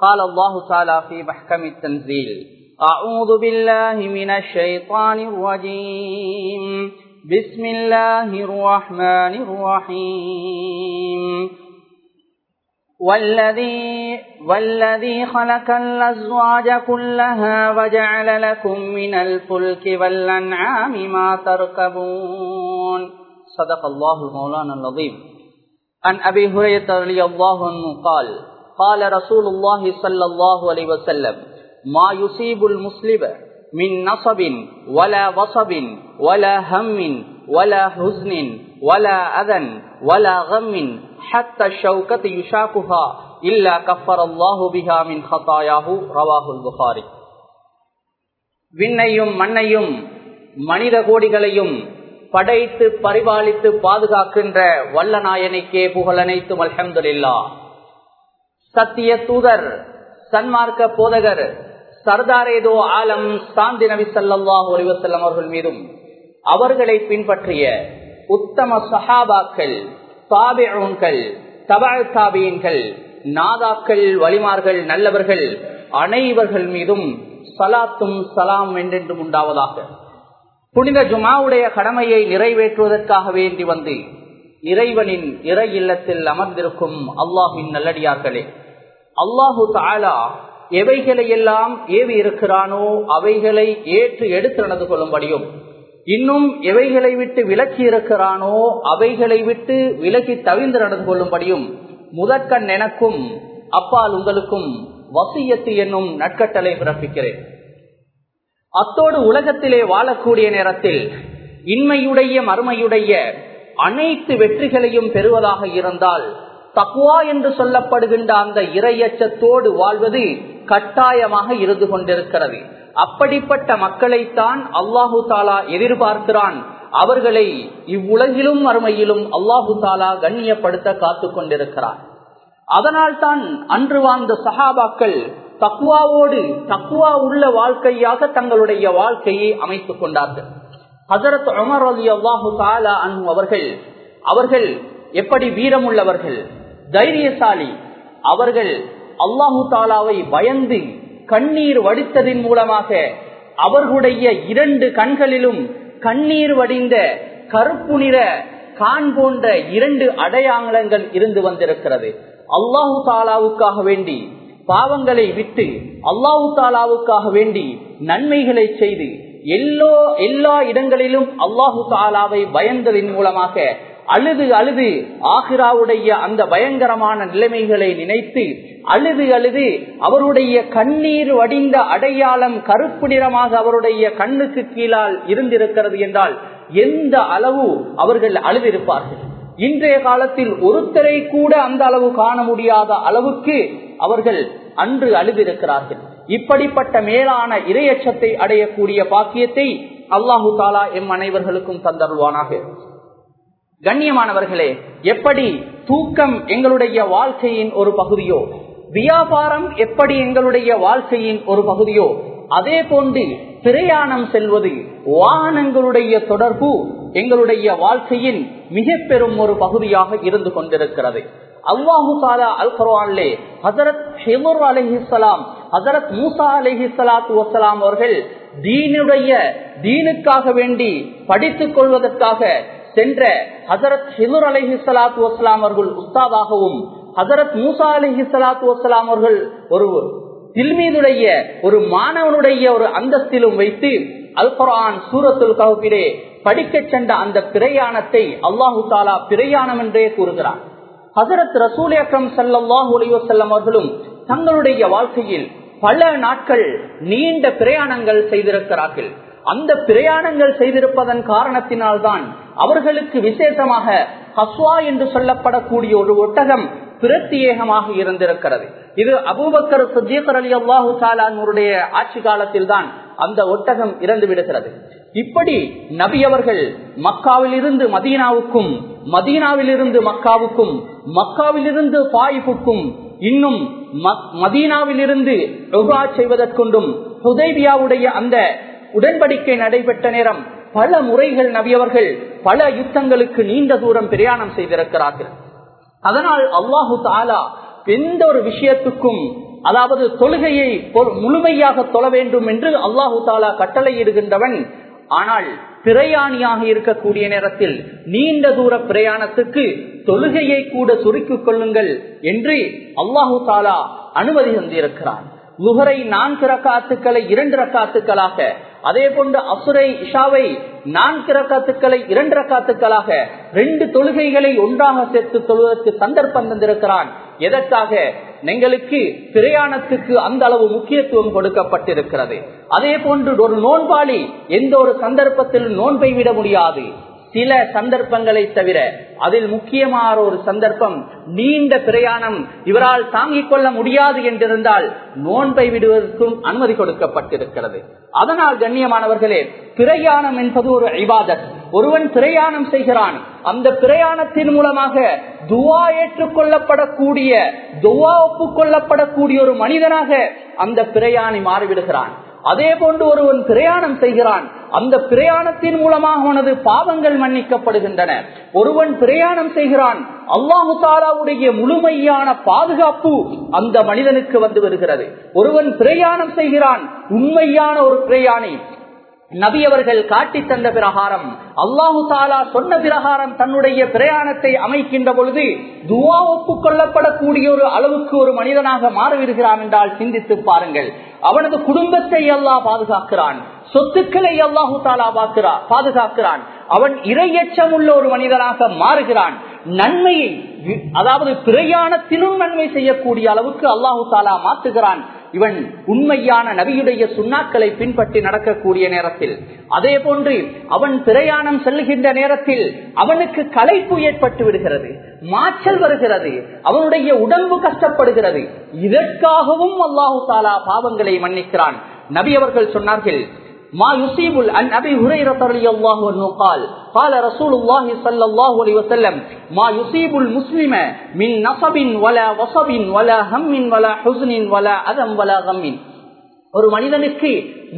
قال الله تعالى في محكم التنزيل أعوذ بالله من الشيطان الرجيم. بسم الله الرحمن الرحيم. والذي, والذي خلق الأزواج كلها وجعل لكم من الفلك والأنعام ما تركبون. صدق الله مولانا العظيم. عن أبي هريرة رضي الله عنه قال قال رسول الله صلى الله عليه وسلم ما يصيب المسلم من نصب ولا وصب ولا هم ولا حزن ولا أذى ولا غم حتى الشوكة يشاكها إلا كفر الله بها من خطاياه رواه البخاري விண்ணையும் மண்ணையும் மனித கோடிகளையும் படைத்து பரிபாலித்து பாதுகாக்கின்ற வல்ல நாயனைக்கே புகழனைத்தும் அல்ஹம்துலில்லா சத்திய தூதர் சன்மார்க்க போதகர் சர்தாரேதோ ஆலம் சாந்தி நபி சல்லாஹூ ஒலிவசல்லம் அவர்கள் மீதும் அவர்களை பின்பற்றிய உத்தம சஹாபாக்கள் தாபிகள் தபால் தாபியன்கள் நாதாக்கள் வலிமார்கள் நல்லவர்கள் அனைவர்கள் மீதும் சலாத்தும் சலாம் என்றென்றும் உண்டாவதாக. புனித ஜுமாவுடைய கடமையை நிறைவேற்றுவதற்காக வேண்டி வந்து இறைவனின் இறை இல்லத்தில் அமர்ந்திருக்கும் அல்லாஹின் நல்லடியார்களே அல்லாஹு தாலா எவைகளை எல்லாம் ஏவி இருக்கிறானோ அவைகளை ஏற்று எடுத்து நடந்து கொள்ளும்படியும் இன்னும் எவைகளை விட்டு விலக்கி இருக்கிறானோ அவைகளை விட்டு விலக்கி தவிர்ந்து நடந்து கொள்ளும்படியும் முதற்கண் எனக்கும் அப்பால் உங்களுக்கும் வசியத்து என்னும் நட்கட்டளை பிறப்பிக்கிறேன். அத்தோடு உலகத்திலே வாழக்கூடிய நேரத்தில் இன்மையுடைய மறுமையுடைய அனைத்து வெற்றிகளையும் பெறுவதாக இருந்தால் தக்குவா என்று சொல்லப்படுகின்ற அந்த இரையச்சத்தோடு வாழ்வது கட்டாயமாக இருந்து கொண்டிருக்கிறது. அப்படிப்பட்ட மக்களைத்தான் அல்லாஹு தாலா எதிர்பார்க்கிறான். அவர்களை இவ்வுலகிலும் அருமையிலும் அல்லாஹு தாலா கண்ணியப்படுத்த காத்து கொண்டிருக்கிறார். அதனால் தான் அன்று வாழ்ந்த சஹாபாக்கள் தக்குவாவோடு தக்குவா உள்ள வாழ்க்கையாக தங்களுடைய வாழ்க்கையை அமைத்துக் கொண்டார்கள். ஹசரத் அமர் அலி அல்லாஹு தாலா அன்பு அவர்கள் அவர்கள் எப்படி வீரமுள்ளவர்கள் தைரியசாலி. அவர்கள் அல்லாஹு தாலாவை பயந்து கண்ணீர் வடித்ததின் மூலமாக அவர்களுடைய இரண்டு கண்களிலும் கண்ணீர் வடிந்த கருப்பு நிற கான் போன்ற இரண்டு அடையாளங்கள் இருந்து வந்திருக்கிறது. அல்லாஹு தாலாவுக்காக வேண்டி பாவங்களை விட்டு அல்லாஹு தாலாவுக்காக வேண்டி நன்மைகளை செய்து எல்லோ எல்லா இடங்களிலும் அல்லாஹு தாலாவை பயந்ததின் மூலமாக அழுது அழுது ஆஹிராவுடைய அந்த பயங்கரமான நிலைமைகளை நினைத்து அழுது அழுது அவருடைய கண்ணீர் வடிந்த அடையாளம் கருப்பு நிறமாக அவருடைய கண்ணுக்கு கீழால் இருந்திருக்கிறது என்றால் எந்த அளவு அவர்கள் அழுதிருப்பார்கள்? இன்றைய காலத்தில் ஒருத்தரை கூட அந்த அளவு காண முடியாத அளவுக்கு அவர்கள் அன்று அழுதிருக்கிறார்கள். இப்படிப்பட்ட மேலான இரையச்சத்தை அடையக்கூடிய பாக்கியத்தை அல்லாஹு தாலா எம் அனைவர்களுக்கும் தந்தருவானாக கண்ணியமானவர்களே எப்படி தூக்கம் எங்களுடைய வாழ்க்கையின் ஒரு பகுதியோ வியாபாரம் எப்படி எங்களுடைய வாழ்க்கையின் ஒரு பகுதியோ அதே போன்று பிரயாணம் செல்வது வாகனங்களுடைய தொடர்பு எங்களுடைய வாழ்க்கையின் மிக பெரும் ஒரு பகுதியாக இருந்து கொண்டிருக்கிறது. அல்லாஹு தாலா அல் குர்ஆன்லே ஹசரத் ஹிமுர் அலிஹிஸ்லாம் ஹசரத் மூசா அலிஹிஸ்லாத்து வசலாம் அவர்கள் தீனுடைய தீனுக்காக வேண்டி படித்துக் கொள்வதற்காக சென்ற ஹசரத் ஹிமுர் அலஹி சலாத்து வஸ்லாம் அவர்கள் உஸ்தாதாகவும் ஹசரத் மூசா அலஹி சலாத்து வஸ்லாம் அவர்கள் ஒரு தில்மீதுடைய ஒரு மாணவனுடைய ஒரு அந்தஸ்திலும் வைத்து அல் குரான் சூரத்துல் கவுப்பிலே படிக்க சென்ற அந்த பிரயாணத்தை அல்லாஹு தாலா பிரயாணம் என்றே கூறுகிறார் ஹசரத் ரசூல் அக்ரம் சல்லாஹூ அலிவசல்லம் அவர்களும் தங்களுடைய வாழ்க்கையில் பல நாட்கள் நீண்ட பிரயாணங்கள் செய்திருக்கிறார்கள். அந்த பிரயாணங்கள் செய்திருப்பதன் காரணத்தினால்தான் அவர்களுக்கு விசேஷமாக ஹஸ்வா என்று சொல்லப்படக்கூடிய ஒரு ஒட்டகம் பிரத்யேகமாக இருந்திருக்கிறது. இது அபூபக்கர் சுஜீகர் அலி அல்லாஹு சாலானுடைய ஆட்சி காலத்தில் தான் அந்த ஒட்டகம் இறந்து விடுகிறது. இப்படி நபி அவர்கள் மக்காவிலிருந்து மதீனாவுக்கும் மதீனாவிலிருந்து மக்காவுக்கும் மக்காவிலிருந்து பாயிப்புக்கும் இன்னும் மதீனாவிலிருந்து ருகா செய்வதற்கொண்டும் ஹுதைபியாவுடைய அந்த உடன்படிக்கை நடைபெற்ற நேரம் பல முறைகள் நவியவர்கள் பல யுத்தங்களுக்கு நீண்ட தூரம் பிரயாணம் செய்திருக்கிறார்கள். அதனால் அல்லாஹு தாலா எந்த ஒரு விஷயத்துக்கும் அதாவது தொழுகையை முழுமையாக தொழ வேண்டும் என்று அல்லாஹு தாலா கட்டளையிடுகின்றவன். ஆனால் பிரயாணியாக இருக்கக்கூடிய நேரத்தில் நீண்ட தூர பிரயாணத்துக்கு தொழுகையை கூட சுருக்கிக் கொள்ளுங்கள் என்று அல்லாஹு தாலா அனுமதி தந்திருக்கிறான் லுகரை நான்கு ரக்காத்துக்களை இரண்டு ரக்காத்துக்களாக அதே போன்று அசுரை இஷாவை நான்கு ரக்காத்துக்களை இரண்டு ரக்காத்துக்களாக ரெண்டு தொழுகைகளை ஒன்றாக சேர்த்து தொழுவதற்கு சந்தர்ப்பம் தந்திருக்கிறான். எதற்காக? எங்களுக்கு பிரயாணத்துக்கு அந்த அளவு முக்கியத்துவம் கொடுக்கப்பட்டிருக்கிறது. அதே போன்று ஒரு நோன்பாளி எந்த ஒரு சந்தர்ப்பத்தில் நோன்பை விட முடியாது. சில சந்தர்ப்பங்களை தவிர அதில் முக்கியமான ஒரு சந்தர்ப்பம் நீண்ட பிரயாணம் இவரால் தாங்கிக் கொள்ள முடியாது என்றிருந்தால் நோன்பை விடுவதற்கும் அனுமதி கொடுக்கப்பட்டிருக்கிறது. அதனால் கண்ணியமானவர்களே பிரயாணம் என்பது ஒரு ஐபாதத் ஒருவன் பிரயாணம் செய்கிறான் அந்த பிரயாணத்தின் மூலமாக துவா ஏற்றுக்கொள்ளப்படக்கூடிய துவா ஒப்புக்கொள்ளப்படக்கூடிய ஒரு மனிதனாக அந்த பிரயாணி மாறிவிடுகிறான். அதே போன்று ஒருவன் பிரயாணம் செய்கிறான் அந்த பிரயாணத்தின் மூலமாக உனது பாவங்கள் மன்னிக்கப்படுகின்றன. ஒருவன் பிரயாணம் செய்கிறான் அல்லாஹு தாலாவுடைய முழுமையான பாதுகாப்பு அந்த மனிதனுக்கு வந்து வருகிறது. ஒருவன் பிரயாணம் செய்கிறான் உண்மையான ஒரு பிரயாணி. நபி அவர்கள் காட்டி தந்த பிரகாரம் அல்லாஹு தாலா சொன்ன பிரகாரம் தன்னுடைய பிரயாணத்தை அமைக்கின்ற பொழுது துவா ஒப்புக்கொள்ளப்படக்கூடிய ஒரு அளவுக்கு ஒரு மனிதனாக மாறிவிடுகிறான் என்றால் சிந்தித்து பாருங்கள். அவனது குடும்பத்தை அல்லாஹ் பாதுகாக்கிறான். சொத்துக்களை அல்லாஹு தாலா பாதுகாக்கிறான். அவன் இரையச்சம் உள்ள ஒரு மனிதனாக மாறுகிறான். நன்மையை அதாவது பிரயாணத்திலும் நன்மை செய்யக்கூடிய அளவுக்கு அல்லாஹு தாலா மாத்துகிறான் இவன் உண்மையான நபியுடைய சுண்ணாக்களை பின்பற்றி நடக்கக்கூடிய நேரத்தில். அதே போன்று அவன் பிரயாணம் செல்கின்ற நேரத்தில் அவனுக்கு களைப்பு ஏற்பட்டு விடுகிறது மாற்றல் வருகிறது அவனுடைய உடம்பு கஷ்டப்படுகிறது. இதற்காகவும் அல்லாஹு தாலா பாவங்களை மன்னிக்கிறான். நபி அவர்கள் சொன்னார்கள் ما يصيب عن ابي هريره رضي الله عنه قال قال رسول الله صلى الله عليه وسلم ما يصيب المسلم من نصب ولا وصب ولا هم ولا حزن ولا اذى ولا غم ஒரு மனிதனுக்கு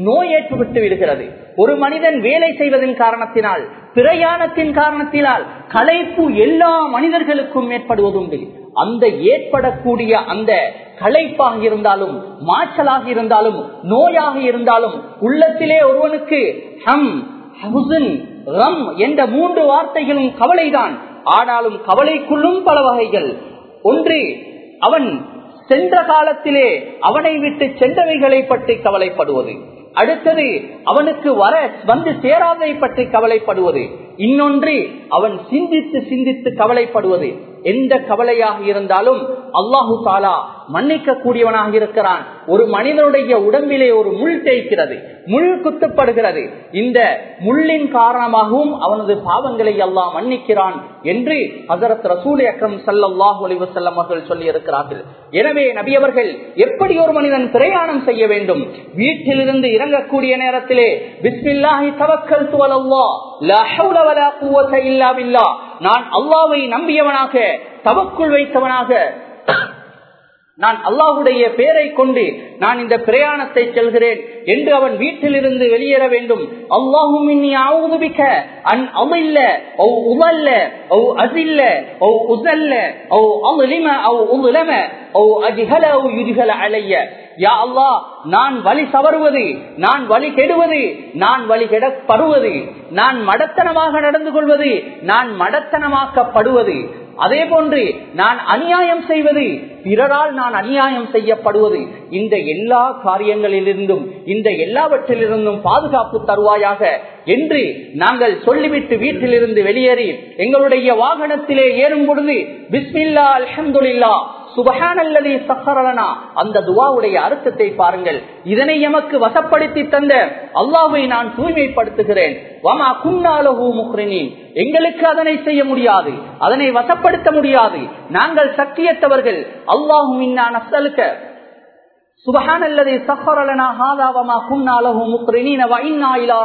நோய் ஏற்பட்டு விடுகிறது ஒரு மனிதன் வேலை செய்வதன் காரணத்தினால் பிரயாணத்தின் காரணத்தினால் களைப்பு எல்லா மனிதர்களுக்கும் ஏற்படுவதுண்டு அந்த ஏற்படக்கூடிய அந்த களைப்பாக இருந்தாலும் மாற்றலாக இருந்தாலும் நோயாக இருந்தாலும் உள்ளத்திலே ஒருவனுக்கு ஹம் ஹுசன் ரம் என்ற மூன்று வார்த்தைகளும் கவலைதான். ஆனாலும் கவலைக்குள்ளும் பல வகைகள். ஒன்று அவன் சென்ற காலத்திலே அவனை விட்டு சென்றவைகளை பற்றி கவலைப்படுவது. அடுத்தது அவனுக்கு வர வந்து சேராதை பற்றி கவலைப்படுவது. இன்னொன்று அவன் சிந்தித்து சிந்தித்து கவலைப்படுவது. எந்த கவலையாக இருந்தாலும் அல்லாஹு தாலா மன்னிக்க கூடியவனாக இருக்கிறான். ஒரு மனிதனுடைய உடம்பிலே ஒரு முள் தேய்க்கிறது முள் குத்துப்படுகிறது. இந்த முள்ளின் காரணமாகவும் அவனது பாவங்களை எல்லாம் மன்னிக்கிறான் என்று ஹசரத் ரசூல் அக்ரம் சல்லாஹ் அலிவசல்லம் அவர்கள் சொல்லி இருக்கிறார்கள் எனவே நபியவர்கள் எப்படி ஒரு மனிதன் பிரயாணம் செய்ய வேண்டும்? வீட்டிலிருந்து இறங்கக்கூடிய நேரத்திலே பிஸ்மில்லாஹி தவக்கல் துவலல்லா நான் அல்லாவை நம்பியவனாக தவக்குள் வைத்தவனாக நான் அல்லாஹுடைய பேரை கொண்டு நான் இந்த பிரயாணத்தை செல்கிறேன் என்று அவன் வீட்டிலிருந்து வெளியேற வேண்டும். அல்லாஹும் ஓ அலைய. யா நான் வழி சவருவது நான் வழி கெடுவது நான் வழி கெடப்படுவது நான் மடத்தனமாக நடந்து கொள்வது நான் மடத்தனமாக்கப்படுவது அதே போன்று நான் அநியாயம் செய்வது பிறரால் நான் அநியாயம் செய்யப்படுவது இந்த எல்லா காரியங்களிலிருந்தும் இந்த எல்லாவற்றிலிருந்தும் பாதுகாப்பு தருவாயாக என்று நாங்கள் சொல்லிவிட்டு வீட்டிலிருந்து வெளியேறி எங்களுடைய வாகனத்திலே ஏறும் பொழுது பிஸ்மில்லா அலமதுல்லா சுபஹானல்லதி சஹரலனா அந்த துவாவுடைய அர்த்தத்தை பாருங்கள். இதனை எமக்கு வசப்படுத்தி தந்த அல்லாஹை நான் தூய்மைப்படுத்துகிறேன். வமா குன்னாலஹு முக்ரினீன் எங்களுக்கு அதனை செய்ய முடியாது. அதனை வசப்படுத்த முடியாது. நாங்கள் சக்தியற்றவர்கள் அல்லாஹு மின்னா நஸ்தலுக்க சுபஹான் அல்லது சஃபரலனா ஹாதாவமா குன்னாலஹு முக்ரினீன வைன்னா இலா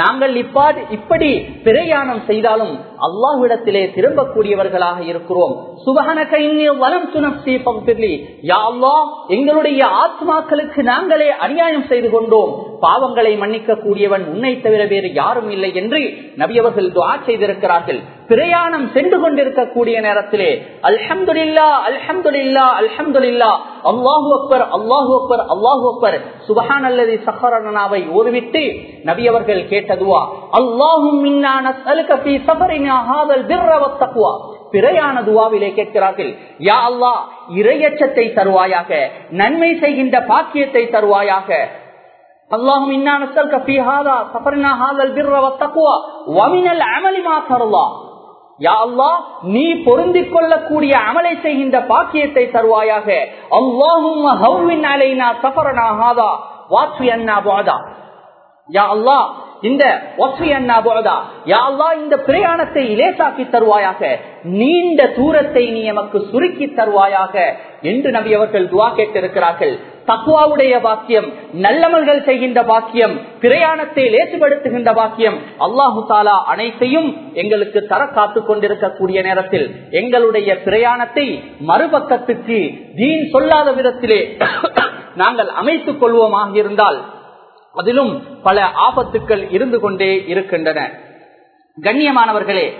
நாங்கள் இப்பாடு இப்படி பிரயாணம் செய்தாலும் அல்லாஹ்விடத்திலே திரும்பக்கூடியவர்களாக இருக்கிறோம். சுபஹனக இன்னி வலம் துனப்சி பகுப்பிர்லி யா அல்லாஹ் எங்களுடைய ஆத்மாக்களுக்கு நாங்களே அநியாயம் செய்து கொண்டோம். பாவங்களை மன்னிக்க கூடியவன் உன்னை தவிர வேறு யாரும் இல்லை என்று நபியவர்கள் துவா செய்திருக்கிறார்கள். பிரயாணம் சென்று கொண்டிருக்கக்கூடிய நேரத்திலே அல்ஹம்துலில்லா அல்ஹம்துலில்லா அல்ஹம்துலில்லா அல்லாஹு அக்பர் அல்லாஹு அக்பர் அல்லாஹு அக்பர் சுபஹான் அல்லது சஹரனாவை ஓர்விட்டு நபி அவர்கள் கேட்டதுவா அல்லாஹும் மின்னா நஸ்அலுக ஃபீ சஃபரினா ஹாதல் பிர்ர வத்தக்வா பிறையான துவாவிலே கேட்கிறார்கள் யா அல்லாஹ் இரையச்சத்தை தருவாயாக நன்மை செய்கின்ற பாக்கியத்தை தருவாயாக اللهم إنا نسألك في هذا سفرنا هذا البر والتقوى ومن العمل ما ترضى யா அல்லா நீ பொருந்திக் கொள்ளக்கூடிய அமலை செய்கின்ற பாக்கியத்தை தருவாயாக. அல்லாஹும் அலைனா சஃபரனா ஹாதா வாத்வி அண்ணா போதா யா அல்லா இந்த இந்த பிரயாணத்தை இலேசாக்கி தருவாயாக நீண்ட தூரத்தை நீ எமக்கு சுருக்கி தருவாயாக என்று நபி அவர்கள் துவா கேட்டிருக்கிறார்கள். தக்குவாவுடைய பாக்கியம் நல்லமல்கள் செய்கின்ற பாக்கியம் பிரயாணத்தை லேசுபடுத்துகின்ற பாக்கியம் அல்லாஹு தாலா அனைத்தையும் எங்களுக்கு தர காத்து கொண்டிருக்கக்கூடிய நேரத்தில் எங்களுடைய பிரயாணத்தை மறுபக்கத்துக்கு தீன் சொல்லாத விதத்திலே நாங்கள் அமைத்துக் கொள்வோமாக இருந்தால் அதிலும் பல ஆபத்துக்கள் இருந்து கொண்டே இருக்கின்றன. கண்ணியமானவர்களே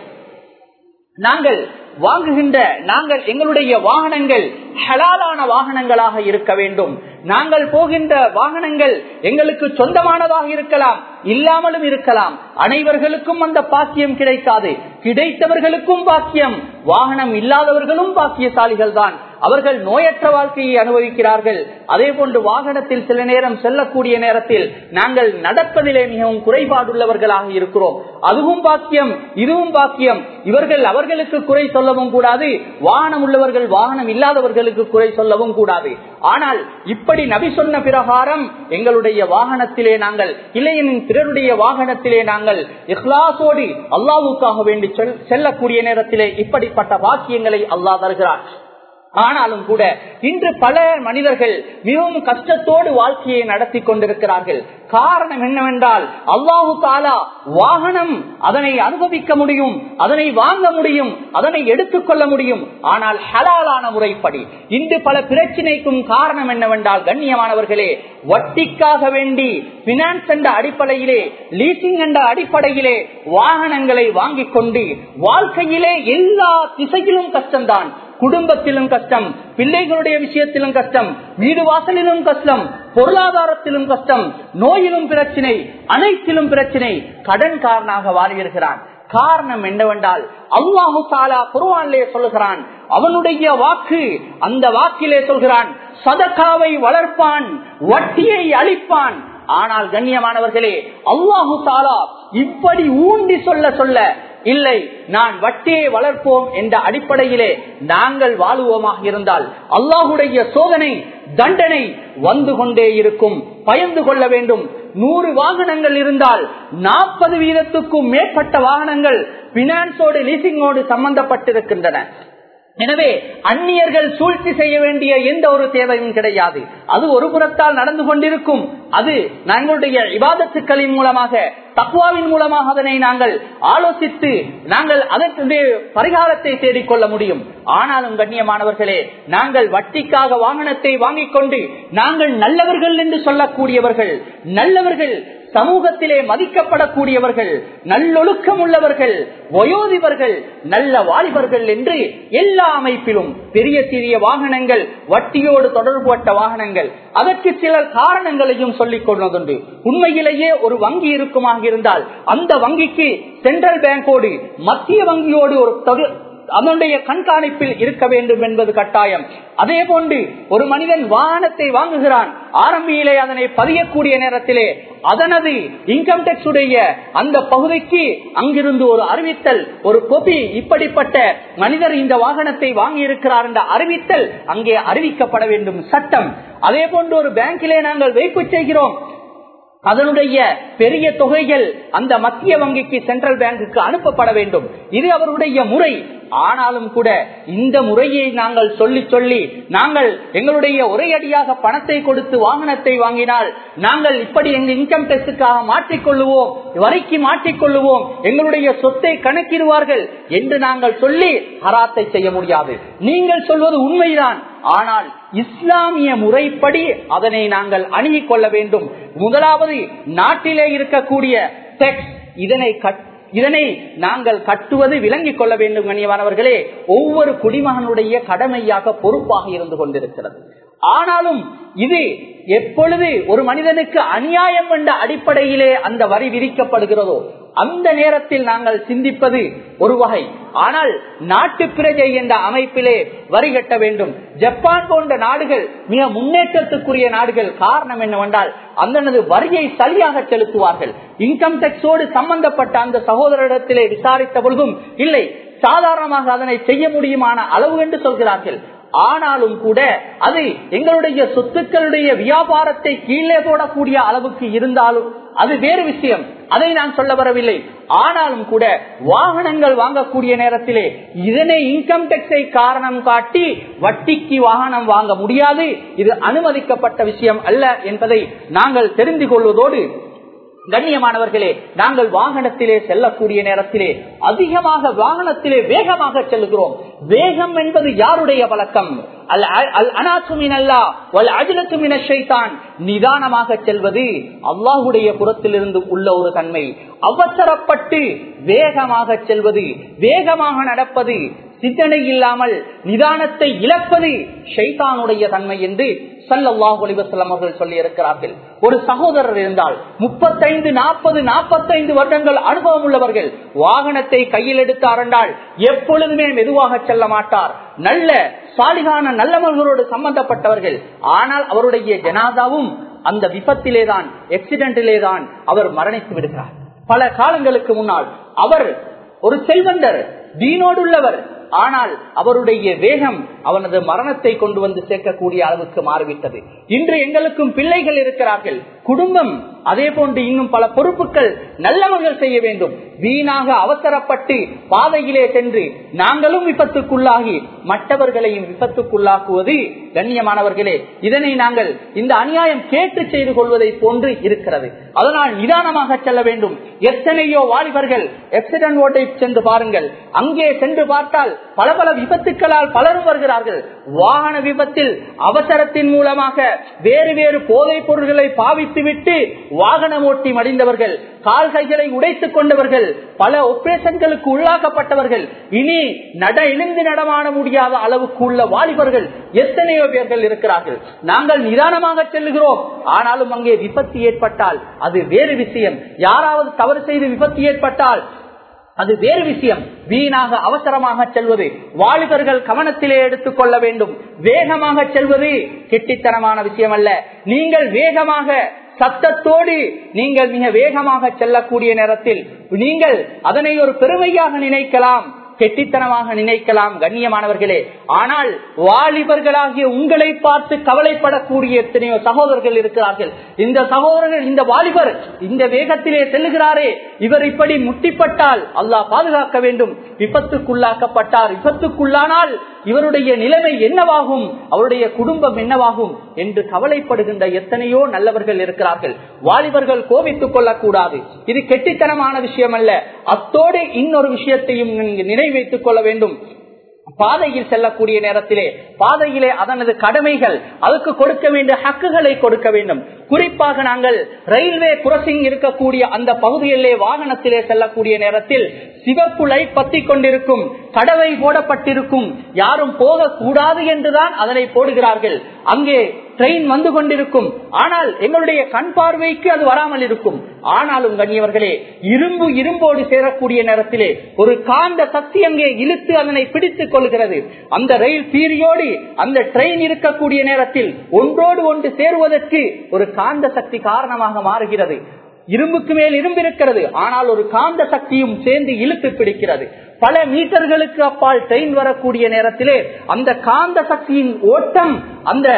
நாங்கள் வாங்குகின்ற நாங்கள் எங்களுடைய வாகனங்கள் ஹலாலான வாகனங்களாக இருக்க வேண்டும். நாங்கள் போகின்ற வாகனங்கள் எங்களுக்கு சொந்தமானதாக இருக்கலாம் இல்லாமலும் இருக்கலாம். அனைவர்களுக்கும் அந்த பாக்கியம் கிடைக்காது. கிடைத்தவர்களுக்கும் பாக்கியம் வாகனம் இல்லாதவர்களும் பாக்கியசாலிகள் தான் அவர்கள் நோயற்ற வாழ்க்கையை அனுபவிக்கிறார்கள். அதே போன்று வாகனத்தில் சில நேரம் செல்லக்கூடிய நேரத்தில் நாங்கள் நடப்பதிலே மிகவும் குறைபாடுள்ளவர்களாக இருக்கிறோம். அதுவும் பாக்கியம் இதுவும் பாக்கியம். இவர்கள் அவர்களுக்கு குறை சொல்லவும் கூடாது வாகனம் உள்ளவர்கள் வாகனம் இல்லாதவர்களுக்கு குறை சொல்லவும் கூடாது. ஆனால் இப்படி நபி சொன்ன பிரகாரம் எங்களுடைய வாகனத்திலே நாங்கள் இல்லையெனின் பிறருடைய வாகனத்திலே நாங்கள் இஹ்லாசோடு அல்லாவுக்காக வேண்டி செல்லக்கூடிய நேரத்திலே இப்படிப்பட்ட வாக்கியங்களை அல்லாஹ் தருகிறார் ஆனாலும் கூட இன்று பல மனிதர்கள் மிகவும் கஷ்டத்தோடு வாழ்க்கையை நடத்தி கொண்டிருக்கிறார்கள். காரணம் என்னவென்றால் அல்லாஹு தாலா வாகனம் அதனை அனுபவிக்க முடியும் அதனை வாங்க முடியும் அதனை எடுத்துக்கொள்ள முடியும். ஆனால் ஹலாலான முறைப்படி இன்று பல பிரச்சினைக்கும் காரணம் என்னவென்றால் கண்ணியமானவர்களே வட்டிக்காக வேண்டி பினான்ஸ் என்ற அடிப்படையிலே லீசிங் என்ற அடிப்படையிலே வாகனங்களை வாங்கிக் கொண்டு வாழ்க்கையிலே எல்லா திசையிலும் கஷ்டம்தான். குடும்பத்திலும் கஷ்டம் பிள்ளைகளுடைய விஷயத்திலும் கஷ்டம் வீடு வாசலிலும் கஷ்டம் பொருளாதாரத்திலும் கஷ்டம் நோயிலும் பிரச்சனை அனைத்திலும் பிரச்சனை கடன் காரணமாக வாழ்கிறான் காரணம் என்னவென்றால் அல்லாஹு தாலா குருவானிலே சொல்லுகிறான் அவனுடைய வாக்கு அந்த வாக்கிலே சொல்கிறான் சதக்காவை வளர்ப்பான் வட்டியை அழிப்பான் ஆனால் கண்ணியமானவர்களே அல்லாஹு தாலா இப்படி ஊண்டி சொல்ல சொல்ல இல்லை நான் வட்டியை வளர்ப்போம் என்ற அடிப்படையிலே நாங்கள் வாழுவோமாக இருந்தால் அல்லாஹுடைய சோதனை தண்டனை வந்து கொண்டே இருக்கும் பயந்து கொள்ள வேண்டும். நூறு வாகனங்கள் இருந்தால் நாற்பது வீதத்துக்கும் மேற்பட்ட வாகனங்கள் பினான்ஸோடு லீசிங்கோடு சம்பந்தப்பட்டிருக்கின்றன. எனவே அந்நியர்கள் சூழ்ச்சி செய்ய வேண்டிய எந்த ஒரு தேவையும் கிடையாது. அது ஒரு புறத்தால் நடந்து கொண்டிருக்கும். அது நாங்களுடைய விவாதத்துக்களின் மூலமாக தக்குவாவின் மூலமாக அதனை நாங்கள் ஆலோசித்து நாங்கள் அதற்கு பரிகாரத்தை தேடிக்கொள்ள முடியும். ஆனாலும் கண்ணியமானவர்களே நாங்கள் வட்டிக்காக வாகனத்தை வாங்கிக் கொண்டு நாங்கள் நல்லவர்கள் என்று சொல்லக்கூடியவர்கள் நல்லவர்கள் சமூகத்திலே மதிக்கப்படக்கூடியவர்கள் நல்லொழுக்கம் உள்ளவர்கள் வயோதிபர்கள் நல்ல வாலிபர்கள் என்று எல்லா அமைப்பிலும் பெரிய சிறிய வாகனங்கள் வட்டியோடு தொடர்புபட்ட வாகனங்கள் அதற்கு சில காரணங்களையும் சொல்லிக் கொள்வதுண்டு. உண்மையிலேயே ஒரு வங்கி இருக்குமாக இருந்தால் அந்த வங்கிக்கு சென்ட்ரல் பேங்கோடு மத்திய வங்கியோடு ஒரு அதனுடைய கண்காணிப்பில் இருக்க வேண்டும் என்பது கட்டாயம். அதே போன்று ஒரு மனிதன் வாகனத்தை வாங்குகிறான். ஆரம்பியிலே அதனை பதியக்கூடிய நேரத்திலே அதனது இன்கம் டேக்ஸ் உடைய அந்த பகுதிக்கு அங்கிருந்து ஒரு அறிவித்தல் ஒரு கொபி இப்படிப்பட்ட மனிதர் இந்த வாகனத்தை வாங்கி இருக்கிறார் என்ற அறிவித்தல் அங்கே அறிவிக்கப்பட வேண்டும் சட்டம். அதே போன்று ஒரு பேங்கிலே நாங்கள் வைப்பு செய்கிறோம். அதனுடைய பெரிய தொகைகள் அந்த மத்திய வங்கிக்கு சென்ட்ரல் பேங்குக்கு அனுப்பப்பட வேண்டும். இது அவருடைய முறை. ஆனாலும் கூட இந்த முறையை நாங்கள் சொல்லி சொல்லி நாங்கள் எங்களுடைய ஒரே அடியாக பணத்தை கொடுத்து வாகனத்தை வாங்கினால் நாங்கள் இப்படி எங்க இன்கம் டெஸ்டுக்காக மாற்றிக்கொள்ளுவோம் வரைக்கு மாற்றிக்கொள்ளுவோம் எங்களுடைய சொத்தை கணக்கிடுவார்கள் என்று நாங்கள் சொல்லி ஹராத்தை செய்ய முடியாது. நீங்கள் சொல்வது உண்மைதான். ஆனால் இஸ்லாமிய முறைப்படி அதனை நாங்கள் அணுகிக் கொள்ள வேண்டும். முதலாவது நாட்டிலே இருக்கக்கூடிய டெக்ஸ் இதனை இதனை நாங்கள் கட்டுவது விளங்கிக் கொள்ள வேண்டும் கண்ணியமானவர்களே ஒவ்வொரு குடிமகனுடைய கடமையாக பொறுப்பாக இருந்து கொண்டிருக்கிறது. ஆனாலும் இது எப்பொழுது ஒரு மனிதனுக்கு அநியாயம் என்ற அடிப்படையிலே அந்த வரி விதிக்கப்படுகிறதோ அந்த நேரத்தில் நாங்கள் சிந்திப்பது ஒரு வகை. ஆனால் நாட்டு பிரஜை என்ற அமைப்பிலே வரி கட்ட வேண்டும். ஜப்பான் போன்ற நாடுகள் மிக முன்னேற்றத்துக்குரிய நாடுகள். காரணம் என்னவென்றால் அந்தனது வரியை சரியாக செலுத்துவார்கள். இன்கம் டேக்ஸோடு சம்பந்தப்பட்ட அந்த சகோதரிடத்திலே விசாரித்த பொழுதும் இல்லை சாதாரணமாக அதனை செய்ய முடியுமான அளவு என்று சொல்கிறார்கள். ஆனாலும் கூட அது எங்களுடைய சொத்துக்களுடைய வியாபாரத்தை கீழே போடக்கூடிய அளவுக்கு இருந்தாலும் அது வேறு விஷயம். அதை நான் சொல்ல வரவில்லை. ஆனாலும் கூட வாகனங்கள் வாங்கக்கூடிய நேரத்திலே இதனை இன்கம் டேக்ஸை காரணம் காட்டி வட்டிக்கு வாகனம் வாங்க முடியாது. இது அனுமதிக்கப்பட்ட விஷயம் அல்ல என்பதை நாங்கள் தெரிந்து கொள்வதோடு கண்ணியமானவர்களே நாங்கள் வாகனத்திலே செல்லக்கூடிய நேரத்திலே அதிகமாக வாகனத்திலே வேகமாக செல்கிறோம் வேகம் என்பது யாருடைய பழக்கம்? நிதானமாக செல்வது அல்லாஹுடைய புறத்திலிருந்து உள்ள ஒரு தன்மை. அவசரப்பட்டு வேகமாக செல்வது வேகமாக நடப்பது சிந்தனை இல்லாமல் நிதானத்தை இழப்பது ஷைத்தானுடைய தன்மை என்று சல்லாஹ் அவர்கள் சொல்லி இருக்கிறார்கள் ஒரு சகோதரர் இருந்தால் முப்பத்தைந்து நாற்பது நாற்பத்தைந்து வருடங்கள் அனுபவம் உள்ளவர்கள் வாகனத்தை கையில் எடுத்தார் என்றால் எப்பொழுதுமே மெதுவாக செல்ல மாட்டார். நல்ல சாலிகான நல்லவர்களோடு சம்பந்தப்பட்டவர்கள். ஆனால் அவருடைய ஜனாதாவும் அந்த விபத்திலேதான் எக்சிடென்டிலேதான் அவர் மரணித்து விடுகிறார். பல காலங்களுக்கு முன்னால் அவர் ஒரு செல்வந்தர் தீனோடு உள்ளவர் ஆனால் அவருடைய வேகம் அவனது மரணத்தை கொண்டு வந்து சேர்க்கக்கூடிய அளவுக்கு மாறிவிட்டது. இன்று எங்களுக்கும் பிள்ளைகள் இருக்கிறார்கள். குடும்பம் அதே போன்று இன்னும் பல பொறுப்புகள் நல்லவர்கள் செய்ய வேண்டும். வீணாக அவசரப்பட்டு பாதையிலே சென்று நாங்களும் விபத்துக்குள்ளாகி மற்றவர்களையும் விபத்துக்குள்ளாக்குவது கண்ணியமானவர்களே இதனை நாங்கள் இந்த அநியாயம் கேட்டு செய்து கொள்வதை போன்று இருக்கிறது. அதனால் நிதானமாக செல்ல வேண்டும். எத்தனையோ வாலிபர்கள் எக்ஸிடென்ட் ஓட்டை சென்று பாருங்கள். அங்கே சென்று பார்த்தால் பல பல விபத்துக்களால் பலரும் வருகிறார்கள். வாகன விபத்தில் அவசரத்தின் மூலமாக வேறு வேறு போதைப் பொருள்களை பாவித்துவிட்டு வாகனம் ஓட்டி மடிந்தவர்கள் கால்கைகளை உடைத்துக் கொண்டவர்கள் பல ஒப்பரேஷன்களுக்கு உள்ளாக்கப்பட்டவர்கள் இனி நட இணைந்து நடமாட முடியாத அளவுக்கு உள்ள வாலிபர்கள் எத்தனையோ பேர்கள் இருக்கிறார்கள். நாங்கள் நிதானமாக செல்லுகிறோம். ஆனாலும் அங்கே விபத்து ஏற்பட்டால் அது வேறு விஷயம். யாராவது தவறு செய்து விபத்து ஏற்பட்டால் அது வேறு விஷயம். வீணாக அவசரமாக செல்வது. வாலிபர்கள் கவனத்திலே எடுத்துக் கொள்ள வேண்டும். வேகமாக செல்வது கெட்டித்தனமான விஷயம் அல்ல நீங்கள் வேகமாக சத்தத்தோடு நீங்கள் மிக வேகமாக செல்லக்கூடிய நேரத்தில் நீங்கள் அதனை ஒரு பெருமையாக நினைக்கலாம். கெட்டித்தனமாக நினைக்கலாம் கண்ணியமானவர்களே. ஆனால் வாலிபர்களாகிய உங்களை பார்த்து கவலைப்படக்கூடிய எத்தனையோ சகோதரர்கள் இருக்கிறார்கள். இந்த சகோதரர்கள் இந்த வாலிபர் இந்த வேகத்திலே செல்லுகிறாரே. இவர் இப்படி முட்டிப்பட்டால் அல்லாஹ் பாதுகாக்க வேண்டும். விபத்துக்குள்ளாக்கப்பட்டார். விபத்துக்குள்ளானால் இவருடைய நிலைமை என்னவாகும்? அவருடைய குடும்பம் என்னவாகும்? என்று கவலைப்படுகின்ற எத்தனையோ நல்லவர்கள் இருக்கிறார்கள். வாலிபர்கள் கோபித்துக் கொள்ளக்கூடாது. இது கெட்டித்தனமான விஷயம் அல்ல அத்தோடு இன்னொரு விஷயத்தையும் நினைவைத்துக் கொள்ள வேண்டும். பாதையில் செல்லக்கூடிய நேரத்திலே பாதையிலே அதனது கடமைகள் அதுக்கு கொடுக்க வேண்டிய ஹக்குகளை கொடுக்க வேண்டும். குறிப்பாக நாங்கள் ரயில்வே குரசிங் இருக்கக்கூடிய அந்த பகுதியிலே வாகனத்திலே செல்லக்கூடிய நேரத்தில் சிவப்பு லைட் பத்தி கொண்டிருக்கும் கடவை போடப்பட்டிருக்கும் யாரும் போகக்கூடாது என்றுதான் அதனை போடுகிறார்கள். அங்கே ட்ரெயின் வந்து கொண்டிருக்கும். ஆனால் எங்களுடைய கண் பார்வைக்கு அது வராமல் இருக்கும். ஆனாலும் கண்ணியவர்களே இரும்பு இரும்போடு சேரக்கூடிய நேரத்திலே ஒரு காந்த சக்தி அங்கே இழுத்து அதனை பிடித்துக் கொள்கிறது. அந்த ரயில் பீரியோடு அந்த ட்ரெயின் இருக்கக்கூடிய நேரத்தில் ஒன்றோடு ஒன்று சேருவதற்கு ஒரு காந்த சக்தி காரணமாக மாறுகிறது. இரும்புக்கு மேல் இரும்பு இருக்கிறது ஆனால் ஒரு காந்த சக்தியும் சேர்ந்து இழுத்து பிடிக்கிறது. பல மீட்டர்களுக்கு அப்பால் ட்ரெயின் வரக்கூடிய நேரத்திலே அந்த காந்த சக்தியின் ஓட்டம் அந்த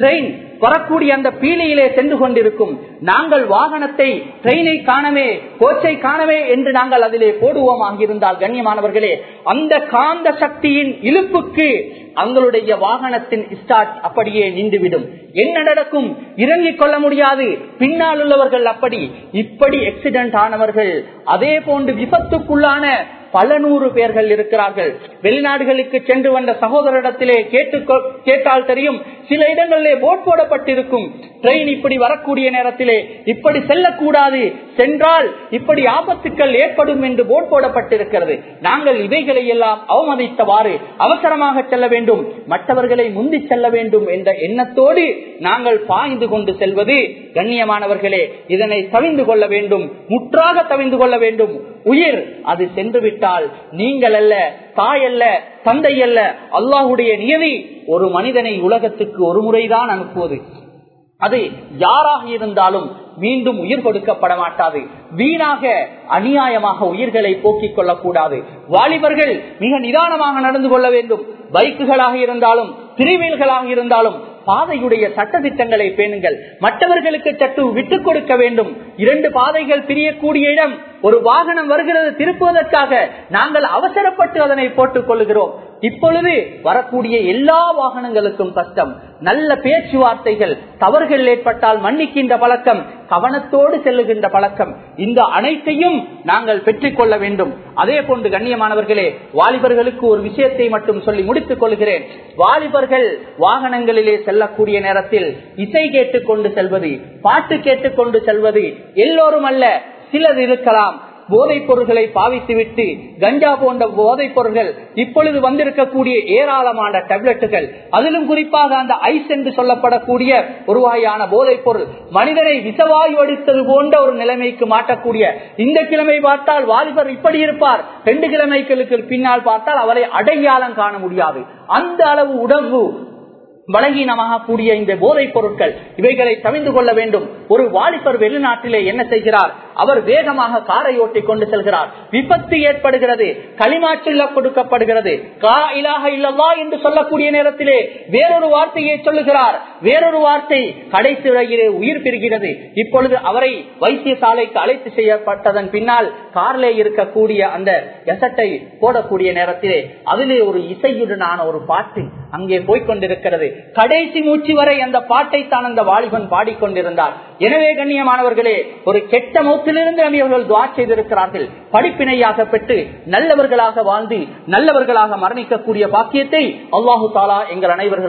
ட்ரெயின் வரக்கூடிய அந்த பீலியிலே சென்று கொண்டிருக்கும். நாங்கள் வாகனத்தை ட்ரெயினை காணவே கோச்சை காணவே என்று நாங்கள் அதிலே போடுவோம் அங்கிருந்தால் கண்ணியமானவர்களே அந்த காந்த சக்தியின் இழுப்புக்கு அவங்களுடைய வாகனத்தின் ஸ்டார்ட் அப்படியே நின்றுவிடும். என்ன நடக்கும்? இறங்கிக் கொள்ள முடியாது. பின்னால் உள்ளவர்கள் அப்படி. இப்படி எக்சிடென்ட் ஆனவர்கள் அதே போன்று விபத்துக்குள்ளான பல நூறு பேர்கள் இருக்கிறார்கள். வெளிநாடுகளுக்கு சென்று வந்த சகோதரிடத்திலே கேட்டு கேட்டால் தெரியும். சில இடங்களிலே போட் போட போடப்பட்டிருக்கும் ட்ரெயின் இப்படி வரக்கூடிய நேரத்திலே இப்படி செல்லக்கூடாது. சென்றால் இப்படி ஆபத்துக்கள் ஏற்படும் என்று போட் போடப்பட்டிருக்கிறது. நாங்கள் இவைகளை எல்லாம் அவமதித்தவாறு அவசரமாக செல்ல வேண்டும். மற்றவர்களை முந்தி செல்ல வேண்டும் என்ற எண்ணத்தோடு நாங்கள் பாய்ந்து கொண்டு செல்வது. கண்ணியமானவர்களே இதனை தவிந்து கொள்ள வேண்டும். முற்றாக தவிந்து கொள்ள வேண்டும். உயிர் அது சென்று விட்டால் நீங்கள் அல்ல தாய் அல்ல தந்தை அல்ல அல்லாஹுடைய நியதி ஒரு மனிதனை உலகத்துக்கு ஒரு முறைதான் அனுப்புவது. அது யாராக இருந்தாலும் மீண்டும் உயிர் கொடுக்கப்பட மாட்டாது. வீணாக அநியாயமாக உயிர்களை போக்கிக் கொள்ளக்கூடாது. வாலிபர்கள் மிக நிதானமாக நடந்து கொள்ள வேண்டும். பைக்குகளாக இருந்தாலும் பிரிவில்களாக இருந்தாலும் பாதையுடைய சட்ட திட்டங்களை பேணுங்கள். மற்றவர்களுக்கு சற்று விட்டுக் கொடுக்க வேண்டும். இரண்டு பாதைகள் பிரியக்கூடிய இடம். ஒரு வாகனம் வருகிறது திருப்புவதற்காக நாங்கள் அவசரப்பட்டு அதனை போட்டுக் கொள்கிறோம் இப்பொழுது வரக்கூடிய எல்லா வாகனங்களுக்கும் கஷ்டம். நல்ல பேச்சுவார்த்தைகள் தவறுகள் ஏற்பட்டால் மன்னிக்கின்ற பழக்கம் கவனத்தோடு செல்லுகின்ற பழக்கம். இந்த அனைத்தையும் நாங்கள் பெற்றுக் கொள்ள வேண்டும். அதே போன்று கண்ணியமானவர்களே வாலிபர்களுக்கு ஒரு விஷயத்தை மட்டும் சொல்லி முடித்துக் கொள்கிறேன். வாலிபர்கள் வாகனங்களிலே செல்லக்கூடிய நேரத்தில் இசை கேட்டுக்கொண்டு செல்வது பாட்டு கேட்டுக்கொண்டு செல்வது எல்லோரும் அல்ல. சிலர் இருக்கலாம். போதைப் பொருட்களை பாவித்துவிட்டு கஞ்சா போன்ற போதைப் பொருட்கள் இப்பொழுது வந்திருக்கக்கூடிய ஏராளமான டேப்லெட்டுகள். அதிலும் குறிப்பாக அந்த ஐஸ் என்று சொல்லப்படக்கூடிய ஒரு வகையான போதைப் பொருள். மனிதனை விசவாயு அடித்தது போன்ற ஒரு நிலைமைக்கு மாட்டக்கூடிய இந்த கிழமை பார்த்தால் வாலிபர் இப்படி இருப்பார். ரெண்டு கிழமைகளுக்கு பின்னால் பார்த்தால் அவரை அடையாளம் காண முடியாது. அந்த அளவு உடம்பு பலகீனமாக கூடிய இந்த போதைப் பொருட்கள் இவைகளை தவிந்து கொள்ள வேண்டும். ஒரு வாலிபர் வெளிநாட்டிலே என்ன செய்கிறார்? அவர் வேகமாக காரை ஓட்டி கொண்டு செல்கிறார். விபத்து ஏற்படுகிறது. களிமாற்றில் கொடுக்கப்படுகிறது. கா இலாக இல்லவா என்று சொல்லக்கூடிய நேரத்திலே வேறொரு வார்த்தையை சொல்லுகிறார். வேறொரு வார்த்தை கடைசி வரையிலே உயிர் பெறுகிறது இப்பொழுது அவரை வைத்தியசாலைக்கு அழைத்து செய்யப்பட்டதன் பின்னால் காரிலே இருக்கக்கூடிய அந்த எசட்டை போடக்கூடிய நேரத்திலே அதிலே ஒரு இசையுடனான ஒரு பாட்டு அங்கே போய்கொண்டிருக்கிறது கடைசி மூச்சு வரை அந்த பாட்டை தான் அந்த வாலிபன் பாடிக்கொண்டிருந்தார். எனவே கண்ணியமானவர்களே ஒரு கெட்ட மூத்திலிருந்து நபியவர்கள் துவா செய்திருக்கிறார்கள். படிப்பினையாக பெற்று நல்லவர்களாக வாழ்ந்து நல்லவர்களாக மரணிக்கக்கூடிய பாக்கியத்தை அல்லாஹு தாலா எங்கள் அனைவர்கள்